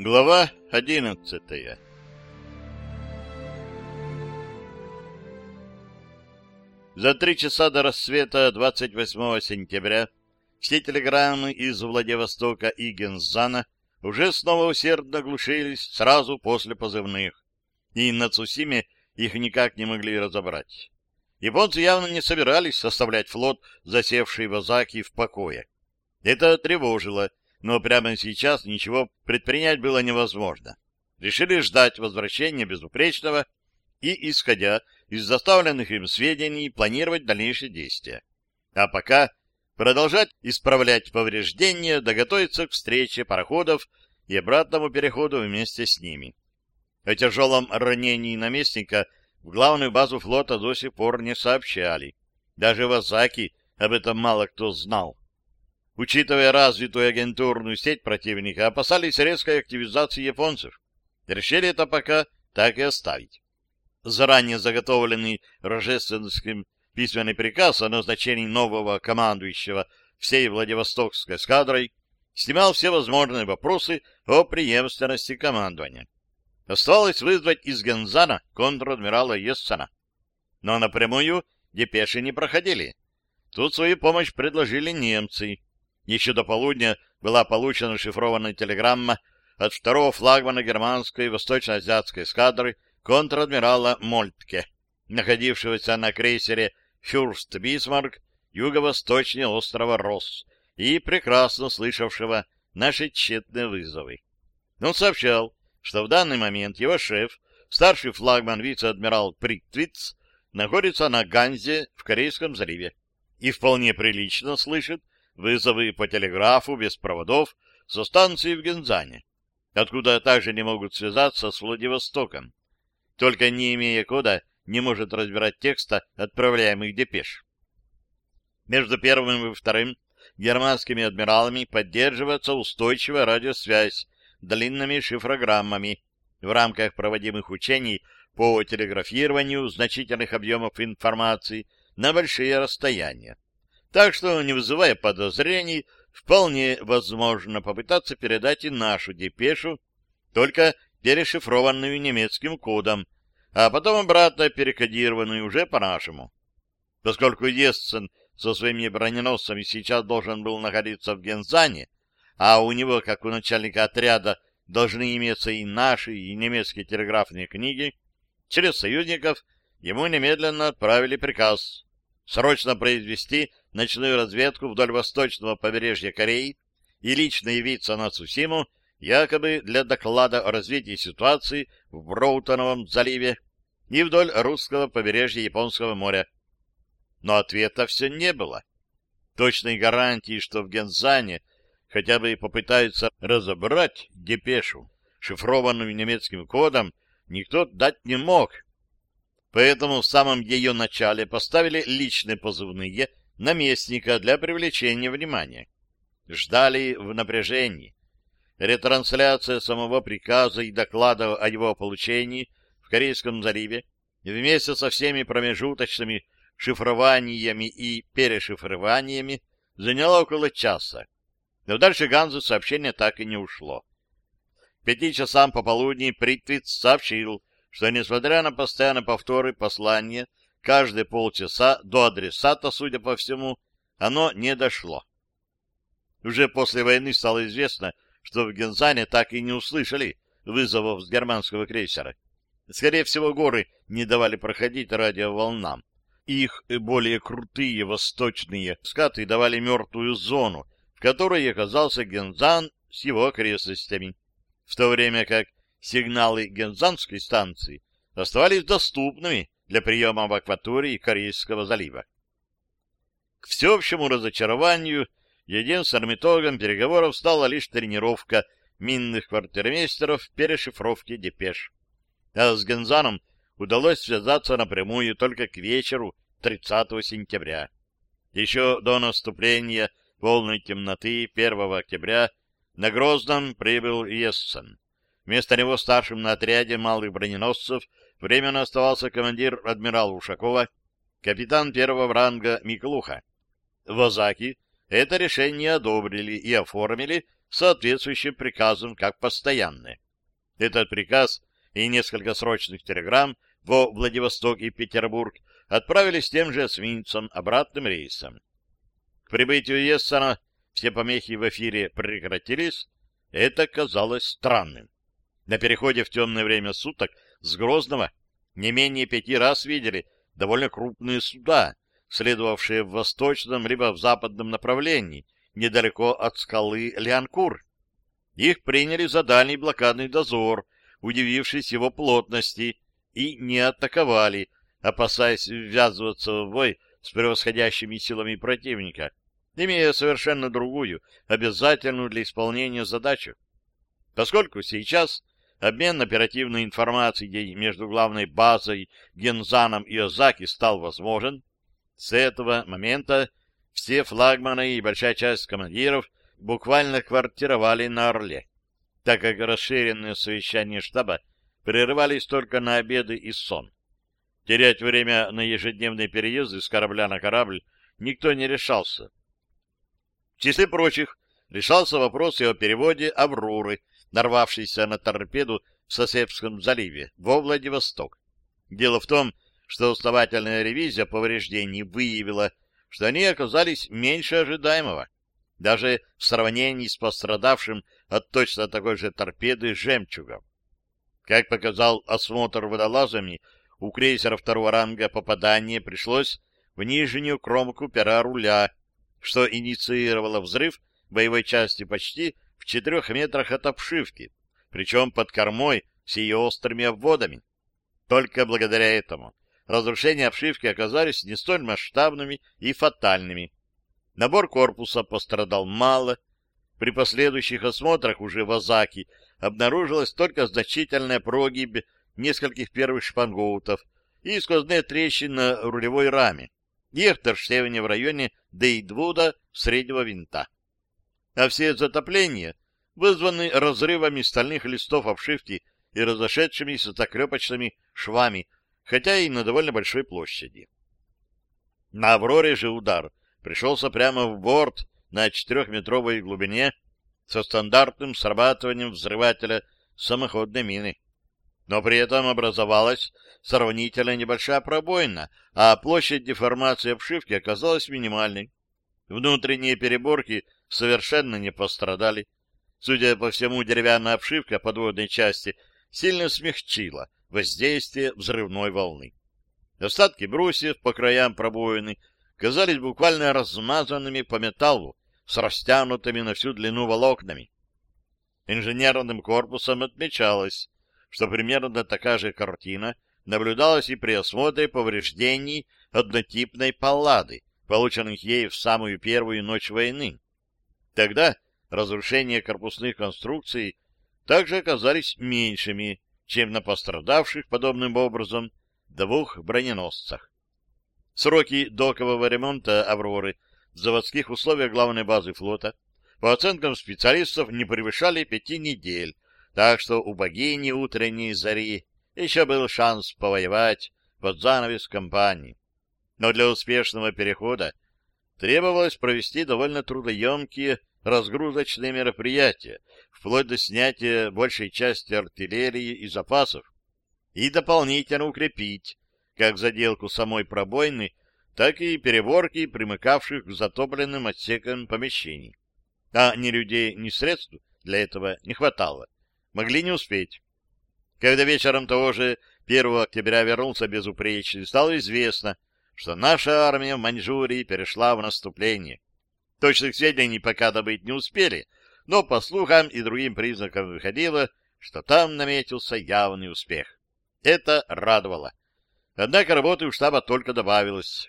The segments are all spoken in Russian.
Глава одиннадцатая За три часа до рассвета 28 сентября все телеграммы из Владивостока и Гензана уже снова усердно глушились сразу после позывных, и на Цусиме их никак не могли разобрать. Японцы явно не собирались оставлять флот, засевший в Азаки, в покое. Это тревожило, но прямо сейчас ничего предпринять было невозможно. Решили ждать возвращения безупречного и, исходя из заставленных им сведений, планировать дальнейшие действия. А пока продолжать исправлять повреждения, доготовиться к встрече пароходов и обратному переходу вместе с ними. О тяжелом ранении наместника в главную базу флота до сих пор не сообщали. Даже в Азаки об этом мало кто знал. Учитывая развитую агентурную сеть противника, опасались резкой активизации японцев. Решили это пока так и оставить. Заранее заготовленный рождественским письменный приказ о назначении нового командующего всей Владивостокской эскадрой снимал все возможные вопросы о преемственности командования. Оставалось вызвать из Гензана контр-адмирала Ессена. Но напрямую депеши не проходили. Тут свою помощь предложили немцы. Еще до полудня была получена шифрованная телеграмма от второго флагмана германской восточно-азиатской эскадры контр-адмирала Мольтке, находившегося на крейсере «Фюрст Бисмарк» юго-восточнее острова Росс и прекрасно слышавшего наши тщетные вызовы. Он сообщал, что в данный момент его шеф, старший флагман вице-адмирал Приктвиц, находится на Ганзе в Корейском заливе и вполне прилично слышит вызовы по телеграфу без проводов со станции в Гензане, откуда также не могут связаться с Владивостоком. Только не имея кода, не может разбирать текста отправляемых депеш. Между первым и вторым германскими адмиралами поддерживается устойчивая радиосвязь длинными шифрограммами в рамках проводимых учений по телеграфированию значительных объемов информации на большие расстояния. Так что, не вызывая подозрений, вполне возможно попытаться передать и нашу депешу, только перешифрованную немецким кодом, а потом обратно перекодированную уже по-нашему. Поскольку Ессен со своими броненосцами сейчас должен был находиться в Гензане, а у него, как у начальника отряда, должны иметься и наши, и немецкие телеграфные книги, через союзников ему немедленно отправили приказ срочно произвести ночную разведку вдоль восточного побережья Кореи и лично явиться на Цусиму якобы для доклада о развитии ситуации в Броутоновом заливе и вдоль русского побережья Японского моря. Но ответа все не было. Точной гарантии, что в Гензане хотя бы попытаются разобрать депешу, шифрованную немецким кодом, никто дать не мог. Поэтому в самом ее начале поставили личные позывные наместника для привлечения внимания. Ждали в напряжении. Ретрансляция самого приказа и доклада о его получении в Корейском заливе вместе со всеми промежуточными шифрованиями и перешифрованиями заняла около часа. Но дальше Ганзу сообщение так и не ушло. К пяти часам пополудни Притвиц сообщил, что, несмотря на постоянные повторы послания, каждые полчаса до адресата, судя по всему, оно не дошло. Уже после войны стало известно, что в Гензане так и не услышали вызовов с германского крейсера. Скорее всего, горы не давали проходить радиоволнам. Их более крутые восточные скаты давали мертвую зону, в которой оказался Гензан с его окрестностями, в то время как сигналы Гензанской станции оставались доступными для приема в акватории Корейского залива. К всеобщему разочарованию единственным итогом переговоров стала лишь тренировка минных квартирмейстеров перешифровки депеш. А с Гензаном удалось связаться напрямую только к вечеру 30 сентября. Еще до наступления полной темноты 1 октября на Грозном прибыл Ессен. Вместо него старшим на отряде малых броненосцев временно оставался командир адмирал Ушакова, капитан первого ранга Миклуха. В Озаки это решение одобрили и оформили соответствующим приказам как постоянные. Этот приказ и несколько срочных телеграмм во Владивосток и Петербург отправились тем же эсминцем обратным рейсом. К прибытию Ессена все помехи в эфире прекратились, это казалось странным. На переходе в темное время суток с Грозного не менее пяти раз видели довольно крупные суда, следовавшие в восточном либо в западном направлении, недалеко от скалы Лианкур. Их приняли за дальний блокадный дозор, удивившись его плотности, и не атаковали, опасаясь ввязываться в бой с превосходящими силами противника, имея совершенно другую, обязательную для исполнения задачу. Поскольку сейчас обмен оперативной информацией между главной базой Гензаном и Озаки стал возможен, с этого момента все флагманы и большая часть командиров буквально квартировали на Орле, так как расширенные совещания штаба прерывались только на обеды и сон. Терять время на ежедневные переезды с корабля на корабль никто не решался. В числе прочих решался вопрос и о переводе «Авроры», нарвавшейся на торпеду в Сосепском заливе, во Владивосток. Дело в том, что основательная ревизия повреждений выявила, что они оказались меньше ожидаемого, даже в сравнении с пострадавшим от точно такой же торпеды «Жемчугом». Как показал осмотр водолазами, у крейсера второго ранга попадание пришлось в нижнюю кромку пера руля, что инициировало взрыв боевой части почти четырех метрах от обшивки, причем под кормой с ее острыми обводами. Только благодаря этому разрушения обшивки оказались не столь масштабными и фатальными. Набор корпуса пострадал мало. При последующих осмотрах уже в Азаки обнаружилась только значительная прогибь нескольких первых шпангоутов и сквозные трещины на рулевой раме, и эхтерштевне в районе Дейдвуда среднего винта. А все затопления вызваны разрывами стальных листов обшивки и разошедшимися заклепочными швами, хотя и на довольно большой площади. На «Авроре» же удар пришелся прямо в борт на четырехметровой глубине со стандартным срабатыванием взрывателя самоходной мины. Но при этом образовалась сравнительно небольшая пробоина, а площадь деформации обшивки оказалась минимальной. Внутренние переборки совершенно не пострадали. Судя по всему, деревянная обшивка подводной части сильно смягчила воздействие взрывной волны. Остатки брусьев по краям пробоины казались буквально размазанными по металлу с растянутыми на всю длину волокнами. Инженерным корпусом отмечалось, что примерно такая же картина наблюдалась и при осмотре повреждений однотипной паллады, полученных ей в самую первую ночь войны. Тогда разрушения корпусных конструкций также оказались меньшими, чем на пострадавших подобным образом двух броненосцах. Сроки докового ремонта «Авроры» в заводских условиях главной базы флота по оценкам специалистов не превышали пяти недель, так что у богини утренней зари еще был шанс повоевать под занавес кампании. Но для успешного перехода требовалось провести довольно трудоемкие разгрузочные мероприятия, вплоть до снятия большей части артиллерии и запасов, и дополнительно укрепить как заделку самой пробоины, так и переборки, примыкавших к затопленным отсекам помещений. А ни людей, ни средств для этого не хватало. Могли не успеть. Когда вечером того же 1 октября вернулся безупречный, стало известно, что наша армия в Маньчжурии перешла в наступление. Точных сведений пока добыть не успели, но по слухам и другим признакам выходило, что там наметился явный успех. Это радовало. Однако работы у штаба только добавилось.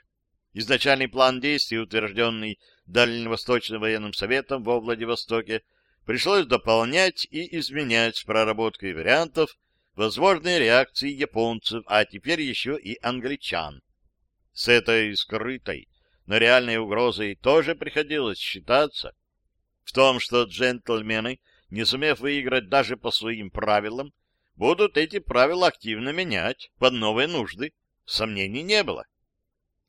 Изначальный план действий, утвержденный Дальневосточным военным советом во Владивостоке, пришлось дополнять и изменять с проработкой вариантов возможной реакции японцев, а теперь еще и англичан. С этой скрытой, но реальной угрозой тоже приходилось считаться. В том, что джентльмены, не сумев выиграть даже по своим правилам, будут эти правила активно менять под новые нужды, сомнений не было.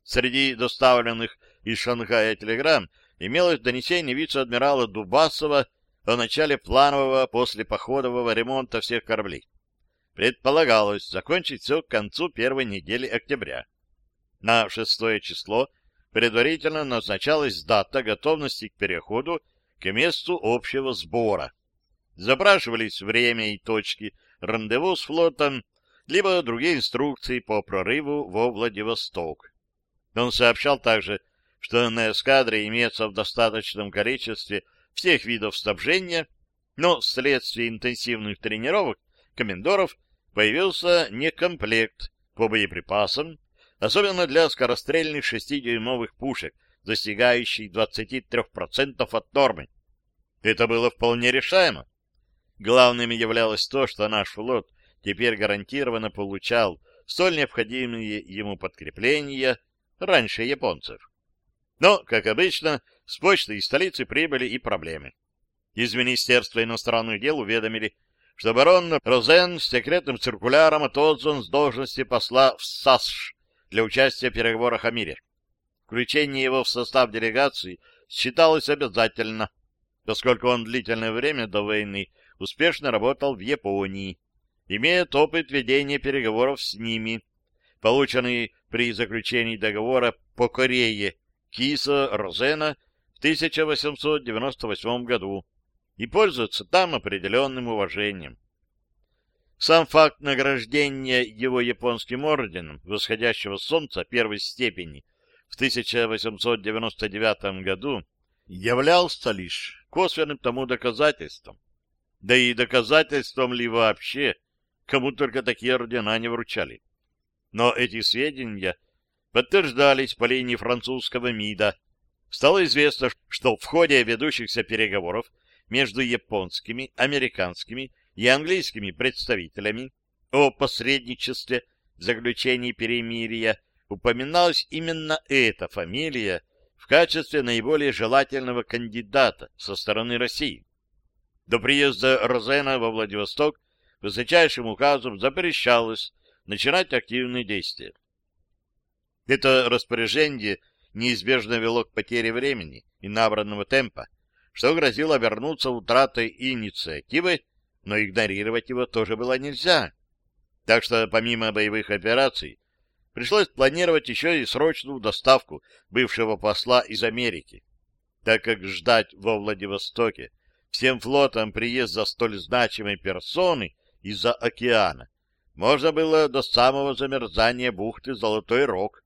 Среди доставленных из Шанхая телеграмм имелось донесение вице-адмирала Дубасова о начале планового послепоходового ремонта всех кораблей. Предполагалось закончить все к концу первой недели октября. На шестое число предварительно назначалась дата готовности к переходу к месту общего сбора. Запрашивались время и точки рандеву с флотом, либо другие инструкции по прорыву во Владивосток. Он сообщал также, что на эскадре имеется в достаточном количестве всех видов снабжения, но вследствие интенсивных тренировок комендоров появился некомплект по боеприпасам, особенно для скорострельных 6-дюймовых пушек, достигающих 23% от нормы. Это было вполне решаемо. Главным являлось то, что наш флот теперь гарантированно получал столь необходимые ему подкрепления раньше японцев. Но, как обычно, с почты из столицы прибыли и проблемы. Из Министерства иностранных дел уведомили, что барон Розен с секретным циркуляром отозван с должности посла в САСШ для участия в переговорах о мире. Включение его в состав делегации считалось обязательно, поскольку он длительное время до войны успешно работал в Японии, имеет опыт ведения переговоров с ними, полученный при заключении договора по Корее Киса Розена в 1898 году, и пользуется там определенным уважением. Сам факт награждения его японским орденом восходящего солнца первой степени в 1899 году являлся лишь косвенным тому доказательством. Да и доказательством ли вообще, кому только такие ордена не вручали. Но эти сведения подтверждались по линии французского МИДа. Стало известно, что в ходе ведущихся переговоров между японскими, американскими и английскими представителями о посредничестве в заключении перемирия упоминалась именно эта фамилия в качестве наиболее желательного кандидата со стороны России. До приезда Розена во Владивосток высочайшим указом запрещалось начинать активные действия. Это распоряжение неизбежно вело к потере времени и набранного темпа, что грозило вернуться утратой инициативы, но игнорировать его тоже было нельзя. Так что помимо боевых операций пришлось планировать еще и срочную доставку бывшего посла из Америки, так как ждать во Владивостоке всем флотом приезда столь значимой персоны из-за океана можно было до самого замерзания бухты Золотой Рог.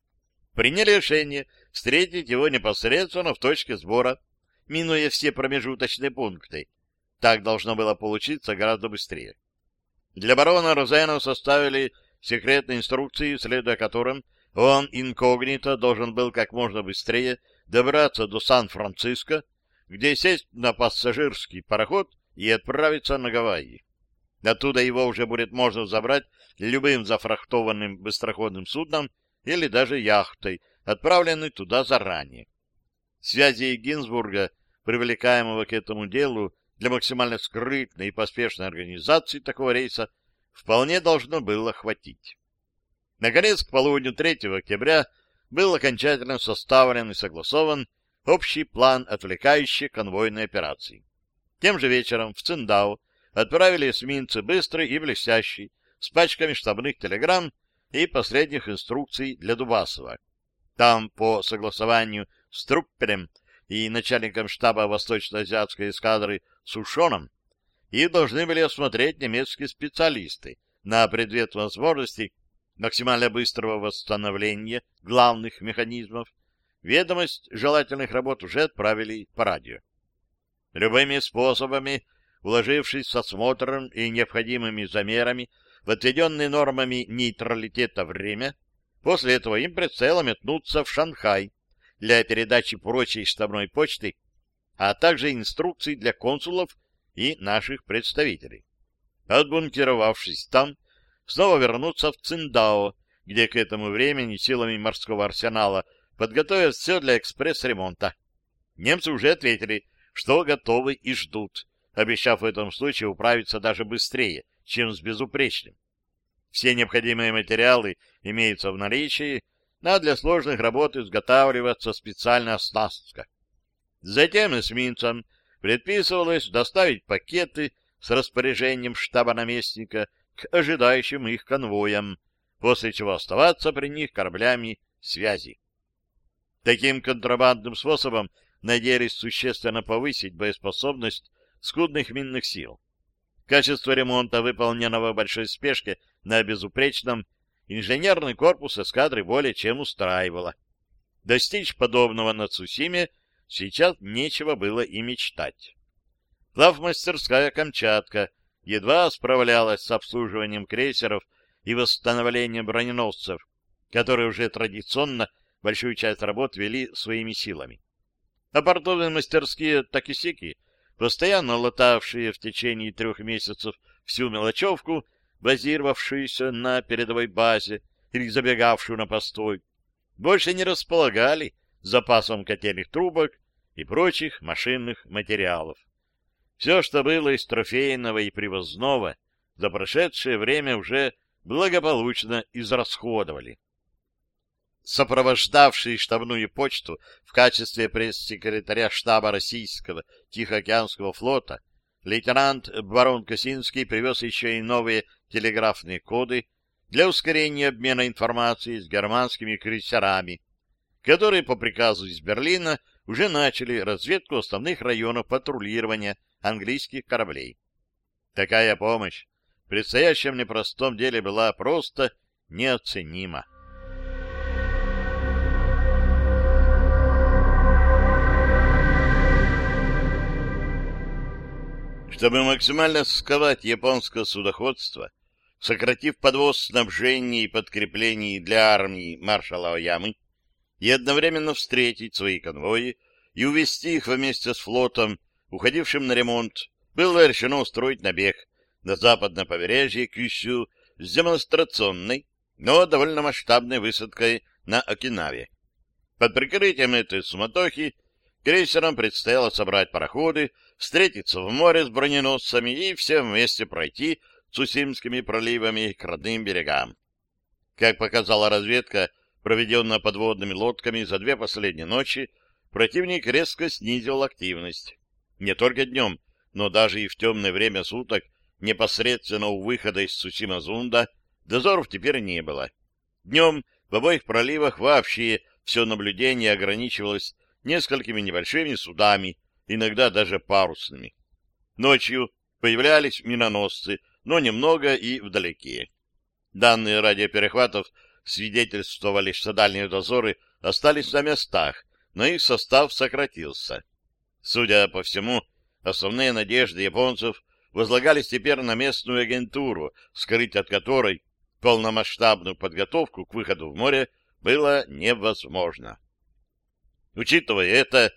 Приняли решение встретить его непосредственно в точке сбора, минуя все промежуточные пункты. Так должно было получиться гораздо быстрее. Для барона Розена составили секретные инструкции, следуя которым он инкогнито должен был как можно быстрее добраться до Сан-Франциско, где сесть на пассажирский пароход и отправиться на Гавайи. Оттуда его уже будет можно забрать любым зафрахтованным быстроходным судном или даже яхтой, отправленной туда заранее. Связи Гинзбурга, привлекаемого к этому делу для максимально скрытной и поспешной организации такого рейса, вполне должно было хватить. Наконец, к полудню 3 октября был окончательно составлен и согласован общий план отвлекающей конвойной операции. Тем же вечером в Циндау отправили эсминцы быстрый и блестящий с пачками штабных телеграмм и последних инструкций для Дубасова. Там, по согласованию с Трупперем и начальником штаба Восточно-Азиатской эскадры Сушоном, их должны были осмотреть немецкие специалисты на предмет возможности максимально быстрого восстановления главных механизмов. Ведомость желательных работ уже отправили по радио. Любыми способами, уложившись с осмотром и необходимыми замерами в отведенные нормами нейтралитета время, после этого им прицело метнуться в Шанхай для передачи прочей штабной почты, а также инструкций для консулов и наших представителей. Отбункировавшись там, снова вернуться в Циндао, где к этому времени силами морского арсенала подготовят все для экспресс-ремонта. Немцы уже ответили, что готовы и ждут, обещав в этом случае управиться даже быстрее, чем с безупречным. Все необходимые материалы имеются в наличии, а для сложных работ изготавливаться специальная оснастка. Затем эсминцам предписывалось доставить пакеты с распоряжением штаба наместника к ожидающим их конвоям, после чего оставаться при них кораблями связи. Таким контрабандным способом надеялись существенно повысить боеспособность скудных минных сил. Качество ремонта, выполненного в большой спешке на безупречном, инженерный корпус эскадры более чем устраивало. Достичь подобного на Цусиме сейчас нечего было и мечтать. Плавмастерская «Камчатка» едва справлялась с обслуживанием крейсеров и восстановлением броненосцев, которые уже традиционно большую часть работ вели своими силами. А портовые мастерские Такисики постоянно латавшие в течение трех месяцев всю мелочевку, базировавшуюся на передовой базе или забегавшую на постой, больше не располагали запасом котельных трубок и прочих машинных материалов. Все, что было из трофейного и привозного, за прошедшее время уже благополучно израсходовали сопровождавший штабную почту в качестве пресс-секретаря штаба российского Тихоокеанского флота, лейтенант барон Косинский привез еще и новые телеграфные коды для ускорения обмена информацией с германскими крейсерами, которые по приказу из Берлина уже начали разведку основных районов патрулирования английских кораблей. Такая помощь в предстоящем непростом деле была просто неоценима. Чтобы максимально сковать японское судоходство, сократив подвоз снабжений и подкреплений для армии маршала Оямы и одновременно встретить свои конвои и увести их вместе с флотом, уходившим на ремонт, было решено устроить набег на западное побережье Кюсю с демонстрационной, но довольно масштабной высадкой на Окинаве. Под прикрытием этой суматохи крейсерам предстояло собрать пароходы, встретиться в море с броненосцами и все вместе пройти Цусимскими проливами к родным берегам. Как показала разведка, проведенная подводными лодками за две последние ночи, противник резко снизил активность. Не только днем, но даже и в темное время суток непосредственно у выхода из Цусима-Зунда дозоров теперь не было. Днем в обоих проливах вообще все наблюдение ограничивалось несколькими небольшими судами, иногда даже парусными. Ночью появлялись миноносцы, но немного и вдалеке. Данные радиоперехватов свидетельствовали, что дальние дозоры остались на местах, но их состав сократился. Судя по всему, основные надежды японцев возлагались теперь на местную агентуру, скрыть от которой полномасштабную подготовку к выходу в море было невозможно. Учитывая это,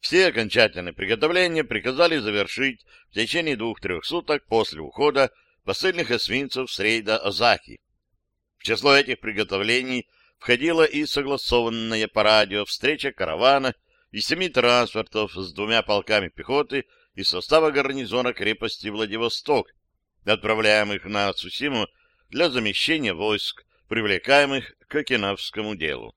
все окончательные приготовления приказали завершить в течение двух-трех суток после ухода посыльных эсминцев с рейда Азаки. В число этих приготовлений входила и согласованная по радио встреча каравана из семи транспортов с двумя полками пехоты из состава гарнизона крепости Владивосток, отправляемых на Цусиму для замещения войск, привлекаемых к Окинавскому делу.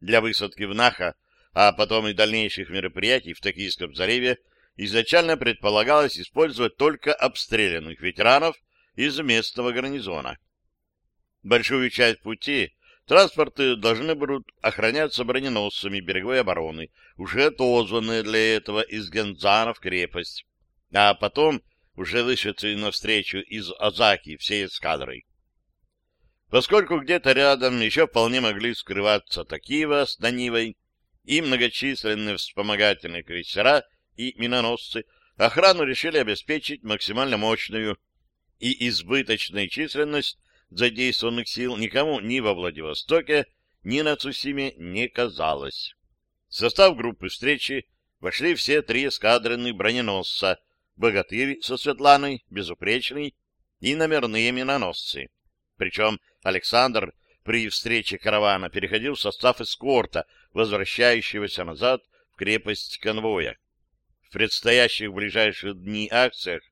Для высадки в Наха а потом и дальнейших мероприятий в Токийском заливе изначально предполагалось использовать только обстрелянных ветеранов из местного гарнизона. Большую часть пути транспорты должны будут охраняться броненосцами береговой обороны, уже отозванные для этого из Гензана в крепость, а потом уже вышедшие навстречу из Азаки всей эскадрой. Поскольку где-то рядом еще вполне могли скрываться Такива с Данивой, и многочисленные вспомогательные крейсера и миноносцы охрану решили обеспечить максимально мощную и избыточной численность задействованных сил никому ни во Владивостоке, ни на Цусиме не казалось. В состав группы встречи вошли все три эскадренных броненосца «Богатырь» со Светланой, «Безупречный» и номерные миноносцы. Причем Александр при встрече каравана переходил в состав эскорта возвращающегося назад в крепость конвоя. В предстоящих в ближайшие дни акциях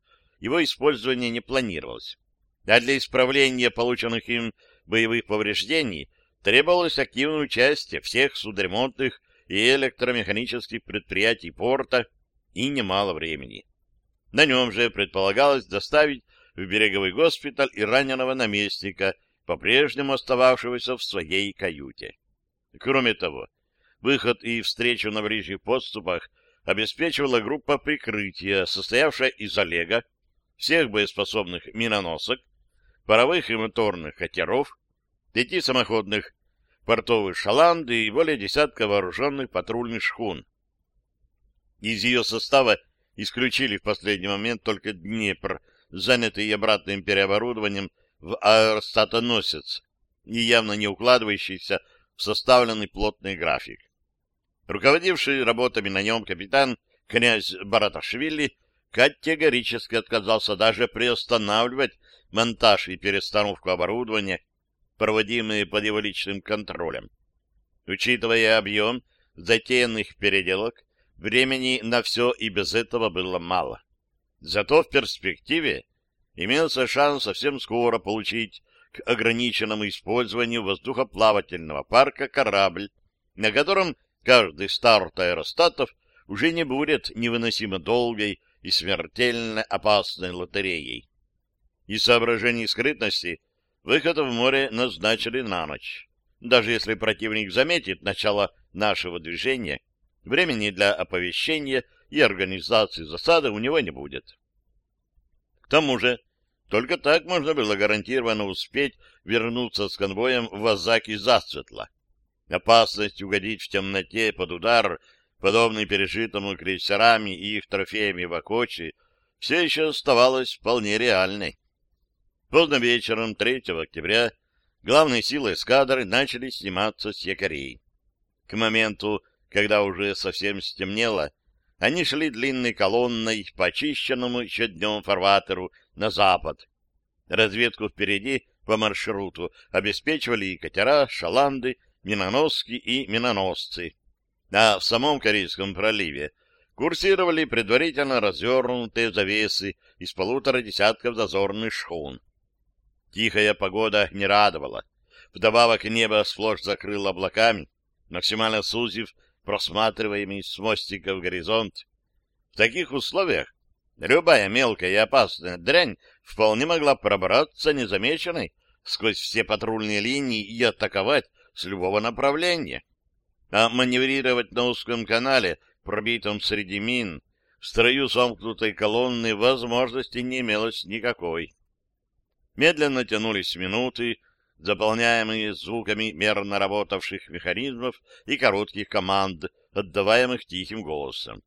его использование не планировалось, а для исправления полученных им боевых повреждений требовалось активное участие всех судоремонтных и электромеханических предприятий порта и немало времени. На нем же предполагалось доставить в береговой госпиталь и раненого наместника, по-прежнему остававшегося в своей каюте. Кроме того, выход и встречу на ближних подступах обеспечивала группа прикрытия, состоявшая из Олега, всех боеспособных миноносок, паровых и моторных катеров, пяти самоходных портовых шаланды и более десятка вооруженных патрульных шхун. Из ее состава исключили в последний момент только Днепр, занятый обратным переоборудованием в аэростатоносец и явно не укладывающийся в составленный плотный график. Руководивший работами на нем капитан князь Бараташвили категорически отказался даже приостанавливать монтаж и перестановку оборудования, проводимые под его личным контролем. Учитывая объем затеянных переделок, времени на все и без этого было мало. Зато в перспективе имелся шанс совсем скоро получить к ограниченному использованию воздухоплавательного парка корабль, на котором каждый старт аэростатов уже не будет невыносимо долгой и смертельно опасной лотереей. Из соображений скрытности выход в море назначили на ночь. Даже если противник заметит начало нашего движения, времени для оповещения и организации засады у него не будет. Тому же, только так можно было гарантированно успеть вернуться с конвоем в Азаки засветло. Опасность угодить в темноте под удар подобный пережитому крейсерами и их трофеями в Акочи, все еще оставалась вполне реальной. Поздно вечером 3 октября главные силы эскадры начали сниматься с якорей. К моменту, когда уже совсем стемнело, они шли длинной колонной по очищенному еще днем фарватеру на запад. Разведку впереди по маршруту обеспечивали и катера, шаланды, миноноски и миноносцы а в самом Корейском проливе курсировали предварительно развернутые завесы из полутора десятков дозорных шхун. Тихая погода не радовала. Вдобавок небо сплошь закрыло облаками, максимально сузив просматриваемый с мостиков горизонт. В таких условиях любая мелкая и опасная дрянь вполне могла пробраться незамеченной сквозь все патрульные линии и атаковать с любого направления а маневрировать на узком канале, пробитом среди мин, в строю сомкнутой колонны возможности не имелось никакой. Медленно тянулись минуты, заполняемые звуками мерно работавших механизмов и коротких команд, отдаваемых тихим голосом.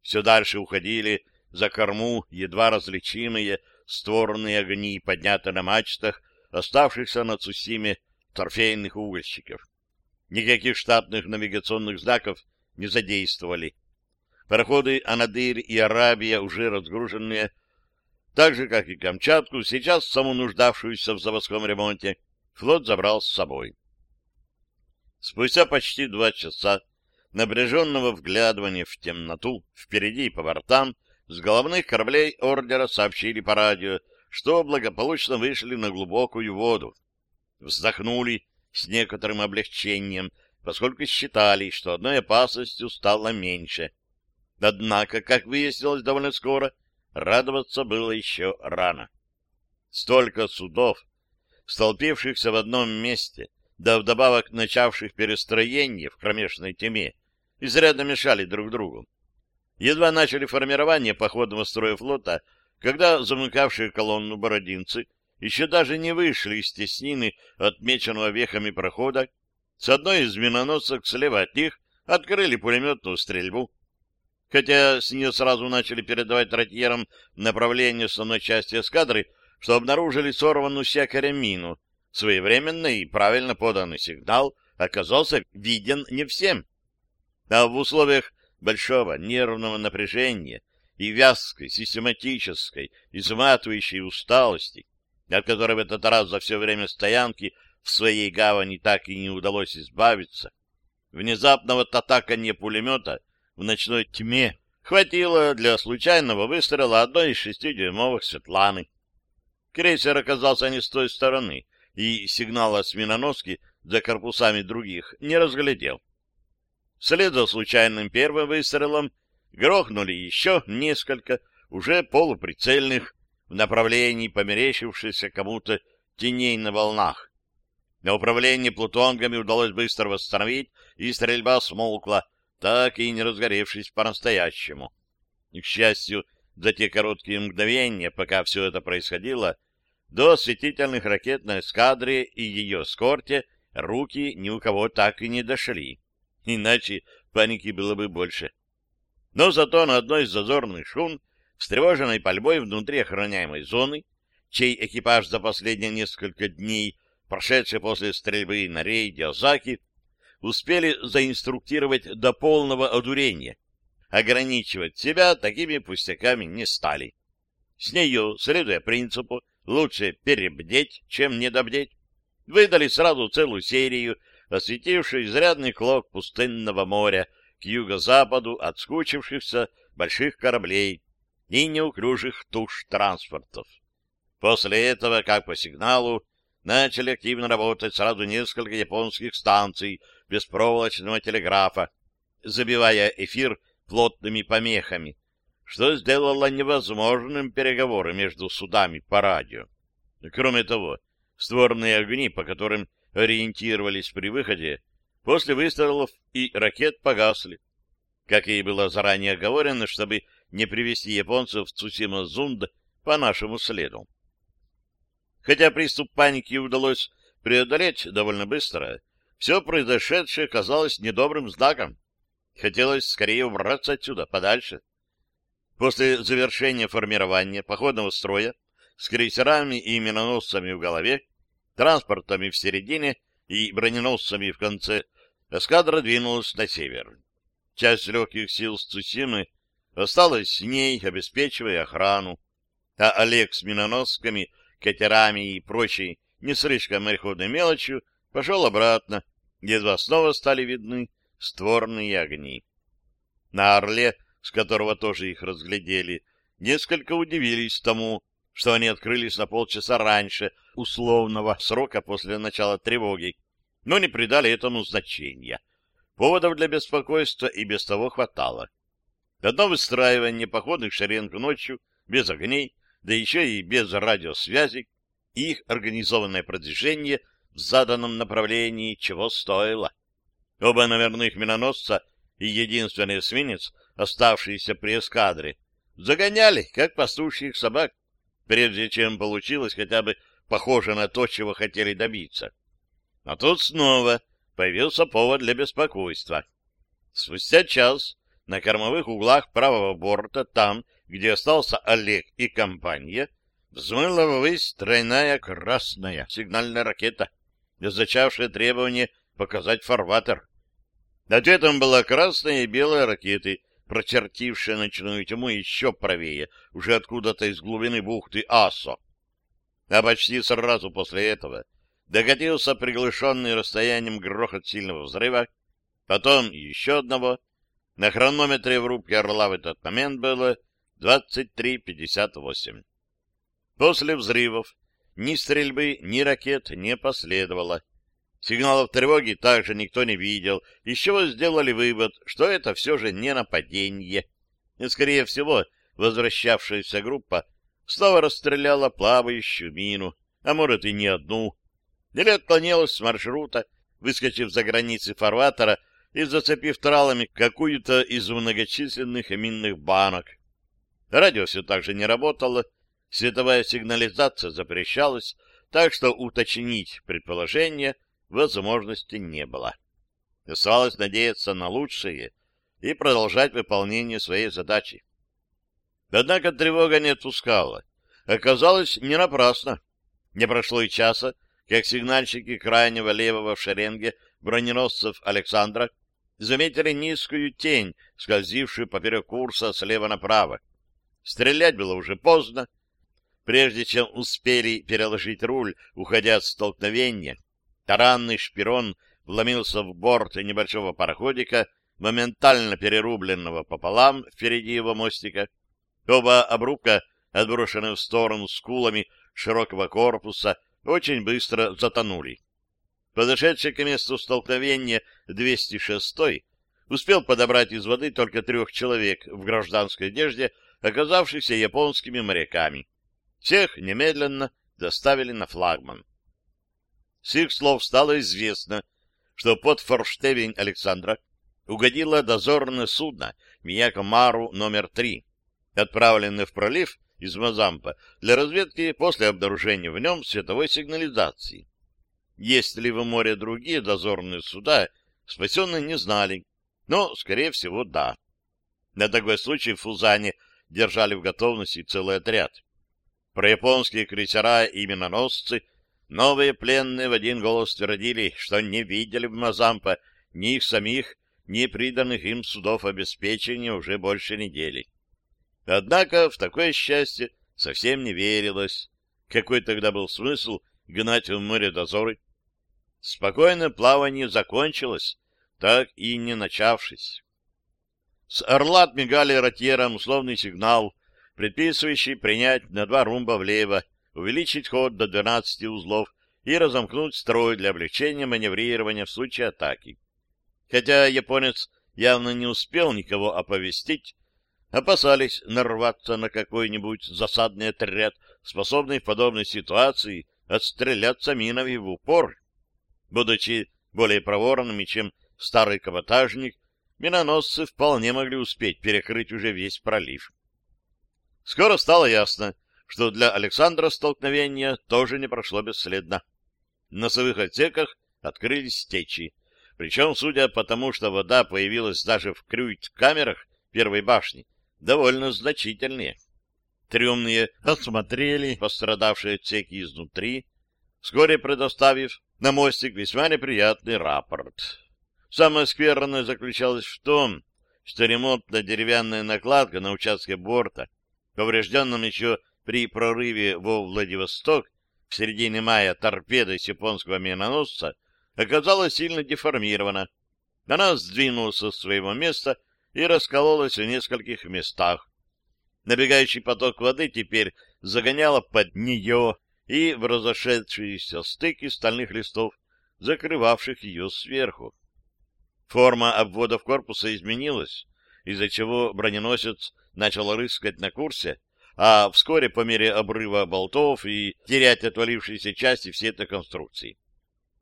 Все дальше уходили за корму едва различимые створные огни, поднятые на мачтах, оставшихся на Цусиме торфейных угольщиков. Никаких штатных навигационных знаков не задействовали. Пароходы Анадырь и Арабия, уже разгруженные, так же, как и Камчатку, сейчас саму нуждавшуюся в заводском ремонте, флот забрал с собой. Спустя почти два часа напряженного вглядывания в темноту, впереди и по бортам, с головных кораблей ордера сообщили по радио, что благополучно вышли на глубокую воду. Вздохнули с некоторым облегчением, поскольку считали, что одной опасностью стало меньше. Однако, как выяснилось довольно скоро, радоваться было еще рано. Столько судов, столпившихся в одном месте, да вдобавок начавших перестроение в кромешной тьме, изрядно мешали друг другу. Едва начали формирование походного строя флота, когда замыкавшие колонну бородинцы еще даже не вышли из теснины, отмеченного вехами прохода, с одной из миноносок слева от них открыли пулеметную стрельбу. Хотя с нее сразу начали передавать ротьерам направление основной части эскадры, что обнаружили сорванную с якоря мину. Своевременно и правильно поданный сигнал оказался виден не всем. А в условиях большого нервного напряжения и вязкой, систематической, изматывающей усталости от которой в этот раз за все время стоянки в своей гавани так и не удалось избавиться, внезапного татаканья пулемета в ночной тьме хватило для случайного выстрела одной из шестидюймовых Светланы. Крейсер оказался не с той стороны, и сигнала с миноноски за корпусами других не разглядел. Вслед за случайным первым выстрелом Грохнули еще несколько, уже полуприцельных, в направлении померещившихся кому-то теней на волнах. На управление плутонгами удалось быстро восстановить, и стрельба смолкла, так и не разгоревшись по-настоящему. И, к счастью, за те короткие мгновения, пока все это происходило, до осветительных ракет на эскадре и ее скорте руки ни у кого так и не дошли. Иначе паники было бы больше. Но зато на одной из зазорных шун, встревоженной пальбой внутри охраняемой зоны, чей экипаж за последние несколько дней, прошедший после стрельбы на рейде Озаки, успели заинструктировать до полного одурения. Ограничивать себя такими пустяками не стали. С нее, следуя принципу Лучше перебдеть, чем недобдеть. Выдали сразу целую серию, осветившую изрядный клок пустынного моря к юго-западу от скучившихся больших кораблей и неуклюжих туш транспортов. После этого, как по сигналу, начали активно работать сразу несколько японских станций беспроволочного телеграфа, забивая эфир плотными помехами, что сделало невозможным переговоры между судами по радио. Кроме того, створные огни, по которым ориентировались при выходе, после выстрелов и ракет погасли. Как и было заранее оговорено, чтобы не привести японцев в Цусима-Зунд по нашему следу. Хотя приступ паники удалось преодолеть довольно быстро, все произошедшее казалось недобрым знаком. Хотелось скорее убраться отсюда, подальше. После завершения формирования походного строя с крейсерами и миноносцами в голове, транспортами в середине и броненосцами в конце, эскадра двинулась на север. Часть легких сил с Цусимы осталась с ней, обеспечивая охрану, а Олег с миноносками, катерами и прочей не слишком мореходной мелочью пошел обратно, едва снова стали видны створные огни. На Орле с которого тоже их разглядели, несколько удивились тому, что они открылись на полчаса раньше условного срока после начала тревоги, но не придали этому значения. Поводов для беспокойства и без того хватало. Одно выстраивание походных шеренг ночью, без огней, да еще и без радиосвязи, их организованное продвижение в заданном направлении чего стоило. Оба номерных миноносца и единственный эсминец оставшиеся при эскадре, загоняли, как пастушьих собак, прежде чем получилось хотя бы похоже на то, чего хотели добиться. А тут снова появился повод для беспокойства. Спустя час на кормовых углах правого борта, там, где остался Олег и компания, взмыла ввысь тройная красная сигнальная ракета, зачавшая требование показать фарватер. Ответом была красная и белая ракеты, прочертившая ночную тьму еще правее, уже откуда-то из глубины бухты Асо. А почти сразу после этого докатился приглушенный расстоянием грохот сильного взрыва, потом еще одного. На хронометре в рубке «Орла» в этот момент было 23.58. После взрывов ни стрельбы, ни ракет не последовало. Сигналов тревоги также никто не видел, из чего сделали вывод, что это все же не нападение. И, скорее всего, возвращавшаяся группа снова расстреляла плавающую мину, а может и не одну, или отклонилась с маршрута, выскочив за границы фарватера и зацепив тралами какую-то из многочисленных минных банок. Радио все так же не работало, световая сигнализация запрещалась, так что уточнить предположение — возможности не было. Оставалось надеяться на лучшее и продолжать выполнение своей задачи. Однако тревога не отпускала. Оказалось, не напрасно. Не прошло и часа, как сигнальщики крайнего левого в шеренге броненосцев Александра заметили низкую тень, скользившую поперек курса слева направо. Стрелять было уже поздно. Прежде чем успели переложить руль, уходя от столкновения, Таранный шпирон вломился в борт небольшого пароходика, моментально перерубленного пополам впереди его мостика. Оба обрубка, отброшенные в сторону скулами широкого корпуса, очень быстро затонули. Подошедший к месту столкновения 206-й успел подобрать из воды только трех человек в гражданской одежде, оказавшихся японскими моряками. Всех немедленно доставили на флагман. С их слов стало известно, что под форштевень Александра угодило дозорное судно Мияко-Мару номер 3, отправленное в пролив из Мазампа для разведки после обнаружения в нем световой сигнализации. Есть ли в море другие дозорные суда, спасенные не знали, но, скорее всего, да. На такой случай в Фузане держали в готовности целый отряд. Про японские крейсера и миноносцы новые пленные в один голос твердили, что не видели в Мазампа ни их самих, ни приданных им судов обеспечения уже больше недели. Однако в такое счастье совсем не верилось. Какой тогда был смысл гнать в море дозоры? Спокойное плавание закончилось, так и не начавшись. С орла отмигали ротьером условный сигнал, предписывающий принять на два румба влево, увеличить ход до 12 узлов и разомкнуть строй для облегчения маневрирования в случае атаки. Хотя японец явно не успел никого оповестить, опасались нарваться на какой-нибудь засадный отряд, способный в подобной ситуации отстреляться минами в упор. Будучи более проворными, чем старый каботажник, миноносцы вполне могли успеть перекрыть уже весь пролив. Скоро стало ясно, что для Александра столкновение тоже не прошло бесследно. На носовых отсеках открылись течи, причем, судя по тому, что вода появилась даже в крюйт-камерах первой башни, довольно значительные. Трюмные осмотрели пострадавшие отсеки изнутри, вскоре предоставив на мостик весьма неприятный рапорт. Самое скверное заключалось в том, что ремонтная деревянная накладка на участке борта, поврежденном еще при прорыве во Владивосток в середине мая торпедой с японского миноносца, оказалась сильно деформирована. Она сдвинулась со своего места и раскололась в нескольких местах. Набегающий поток воды теперь загоняло под нее и в разошедшиеся стыки стальных листов, закрывавших ее сверху. Форма обводов корпуса изменилась, из-за чего броненосец начал рыскать на курсе, а вскоре по мере обрыва болтов и терять отвалившиеся части всей этой конструкции.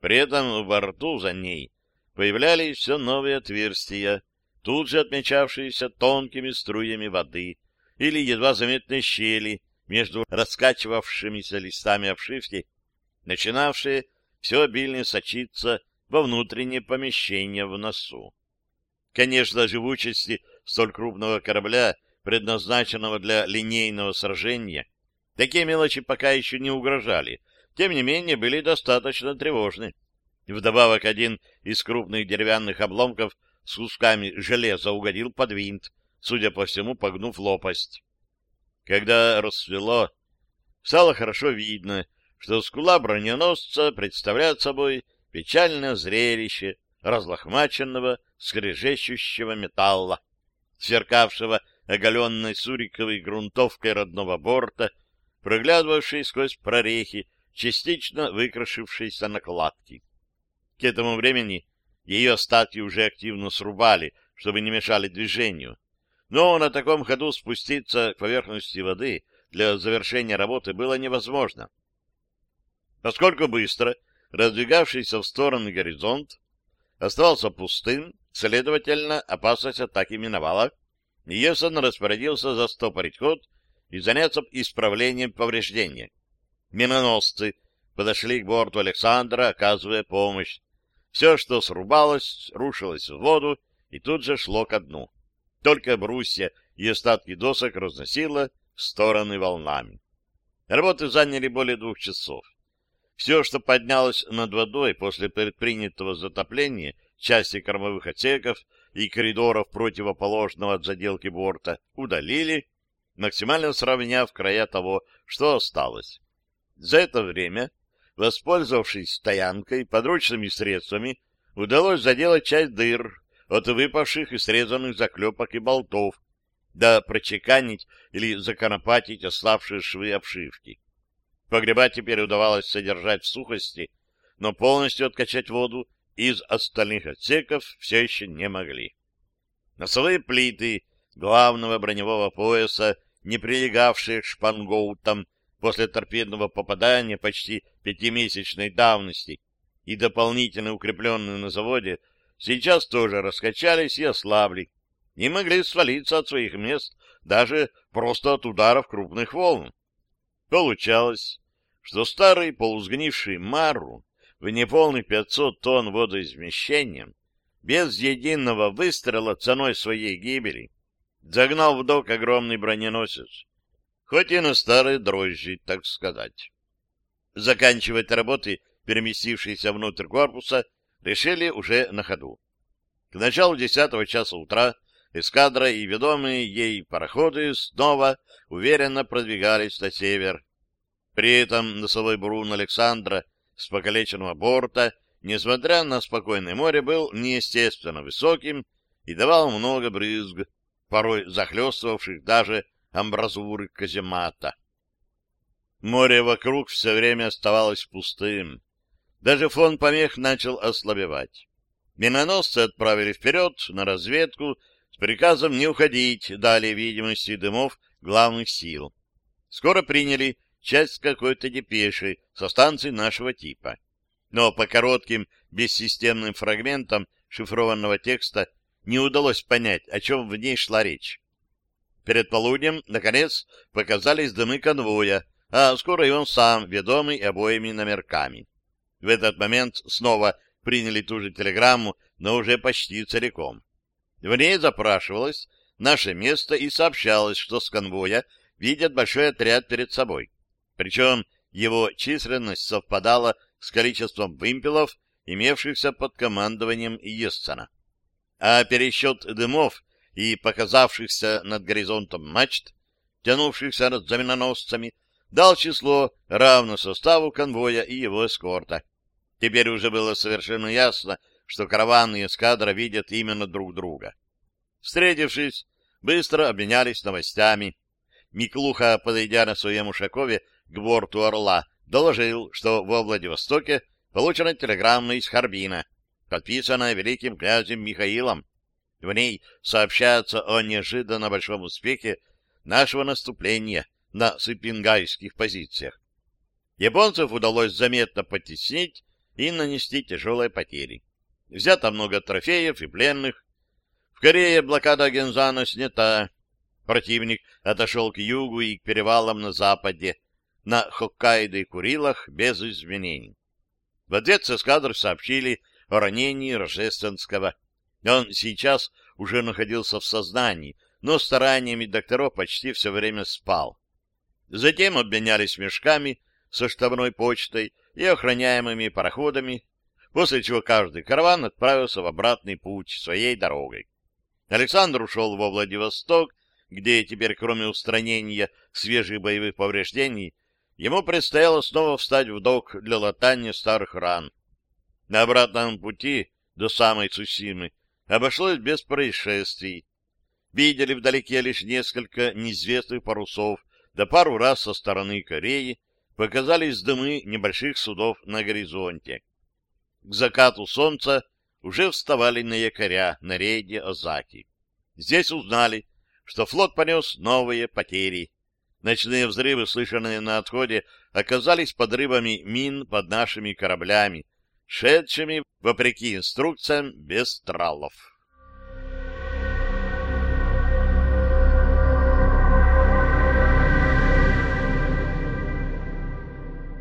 При этом в борту за ней появлялись все новые отверстия, тут же отмечавшиеся тонкими струями воды или едва заметные щели между раскачивавшимися листами обшивки, начинавшие все обильнее сочиться во внутреннее помещение в носу. Конечно, живучести столь крупного корабля, предназначенного для линейного сражения, такие мелочи пока еще не угрожали, тем не менее были достаточно тревожны. Вдобавок один из крупных деревянных обломков с кусками железа угодил под винт, судя по всему, погнув лопасть. Когда рассвело, стало хорошо видно, что скула броненосца представляет собой печальное зрелище разлохмаченного, скрежещущего металла, сверкавшего оголенной суриковой грунтовкой родного борта, проглядывавшей сквозь прорехи, частично выкрашившейся накладки. К этому времени ее остатки уже активно срубали, чтобы не мешали движению. Но на таком ходу спуститься к поверхности воды для завершения работы было невозможно. Поскольку быстро раздвигавшийся в стороны горизонт оставался пустым, следовательно, опасность атаки миновала, Йесон распорядился застопорить ход и заняться исправлением повреждения. Миноносцы подошли к борту Александра, оказывая помощь. Все, что срубалось, рушилось в воду и тут же шло ко дну. Только брусья и остатки досок разносило в стороны волнами. Работы заняли более двух часов. Все, что поднялось над водой после предпринятого затопления части кормовых отсеков и коридоров противоположного от заделки борта, удалили, максимально сравняв края того, что осталось. За это время Воспользовавшись стоянкой, подручными средствами удалось заделать часть дыр от выпавших и срезанных заклепок и болтов, да прочеканить или законопатить ослабшие швы обшивки. Погреба теперь удавалось содержать в сухости, но полностью откачать воду из остальных отсеков все еще не могли. Носовые плиты главного броневого пояса, не прилегавшие к шпангоутам после торпедного попадания почти пятимесячной давности и дополнительно укрепленные на заводе, сейчас тоже раскачались и ослабли, не могли свалиться от своих мест даже просто от ударов крупных волн. Получалось, что старый полузгнивший Мару в неполных 500 тонн водоизмещением, без единого выстрела ценой своей гибели, загнал в док огромный броненосец, хоть и на старые дрожжи, так сказать. Заканчивать работы, переместившиеся внутрь корпуса, решили уже на ходу. К началу десятого часа утра эскадра и ведомые ей пароходы снова уверенно продвигались на север. При этом носовой бурун Александра с покалеченного борта, несмотря на спокойное море, был неестественно высоким и давал много брызг, порой захлестывавших даже амбразуры каземата. Море вокруг все время оставалось пустым. Даже фон помех начал ослабевать. Миноносцы отправили вперед на разведку с приказом не уходить далее видимости дымов главных сил. Скоро приняли часть какой-то депеши со станции нашего типа. Но по коротким бессистемным фрагментам шифрованного текста не удалось понять, о чем в ней шла речь. Перед полуднем, наконец, показались дымы конвоя, а скоро и он сам, ведомый обоими номерками. В этот момент снова приняли ту же телеграмму, но уже почти целиком. В ней запрашивалось наше место и сообщалось, что с конвоя видят большой отряд перед собой. Причем его численность совпадала с количеством вымпелов, имевшихся под командованием Ессена. А пересчет дымов и показавшихся над горизонтом мачт, тянувшихся над знаменоносцами, дал число равно составу конвоя и его эскорта. Теперь уже было совершенно ясно, что караван и эскадра видят именно друг друга. Встретившись, быстро обменялись новостями. Миклуха, подойдя на своем Ушакове к борту «Орла», доложил, что во Владивостоке получена телеграмма из Харбина, подписанная великим князем Михаилом. В ней сообщается о неожиданно большом успехе нашего наступления на сыпингайских позициях. Японцев удалось заметно потеснить и нанести тяжелые потери. Взято много трофеев и пленных. В Корее блокада Гензана снята. Противник отошел к югу и к перевалам на западе, на Хоккайдо и Курилах без изменений. В ответ с эскадр сообщили о ранении Рождественского. Он сейчас уже находился в сознании, но стараниями докторов почти все время спал. Затем обменялись мешками со штабной почтой и охраняемыми пароходами, после чего каждый караван отправился в обратный путь своей дорогой. Александр ушел во Владивосток, где теперь, кроме устранения свежих боевых повреждений, ему предстояло снова встать в док для латания старых ран. На обратном пути до самой Цусимы обошлось без происшествий. Видели вдалеке лишь несколько неизвестных парусов, да пару раз со стороны Кореи показались дымы небольших судов на горизонте. К закату солнца уже вставали на якоря на рейде Озаки. Здесь узнали, что флот понес новые потери. Ночные взрывы, слышанные на отходе, оказались подрывами мин под нашими кораблями, шедшими, вопреки инструкциям, без траллов.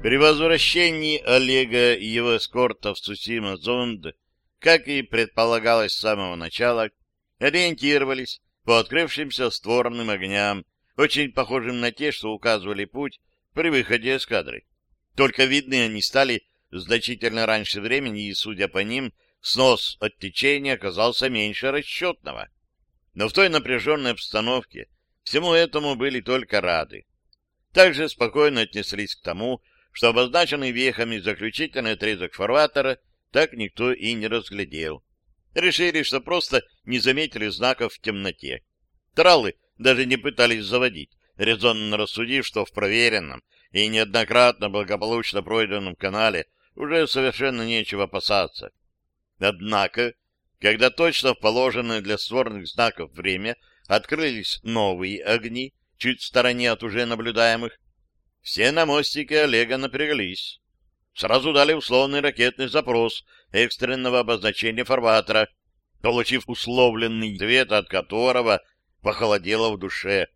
При возвращении Олега и его эскорта в Цусима-Зонд, как и предполагалось с самого начала, ориентировались по открывшимся створным огням, очень похожим на те, что указывали путь при выходе эскадры. Только видны они стали значительно раньше времени, и, судя по ним, снос от течения оказался меньше расчетного. Но в той напряженной обстановке всему этому были только рады. Также спокойно отнеслись к тому, что обозначенный вехами заключительный отрезок фарватера так никто и не разглядел. Решили, что просто не заметили знаков в темноте. Траллы даже не пытались заводить, резонно рассудив, что в проверенном и неоднократно благополучно пройденном канале уже совершенно нечего опасаться. Однако Когда точно в положенное для створных знаков время открылись новые огни, чуть в стороне от уже наблюдаемых, все на мостике Олега напряглись. Сразу дали условный ракетный запрос экстренного обозначения фарватера, получив условленный ответ, от которого похолодело в душе.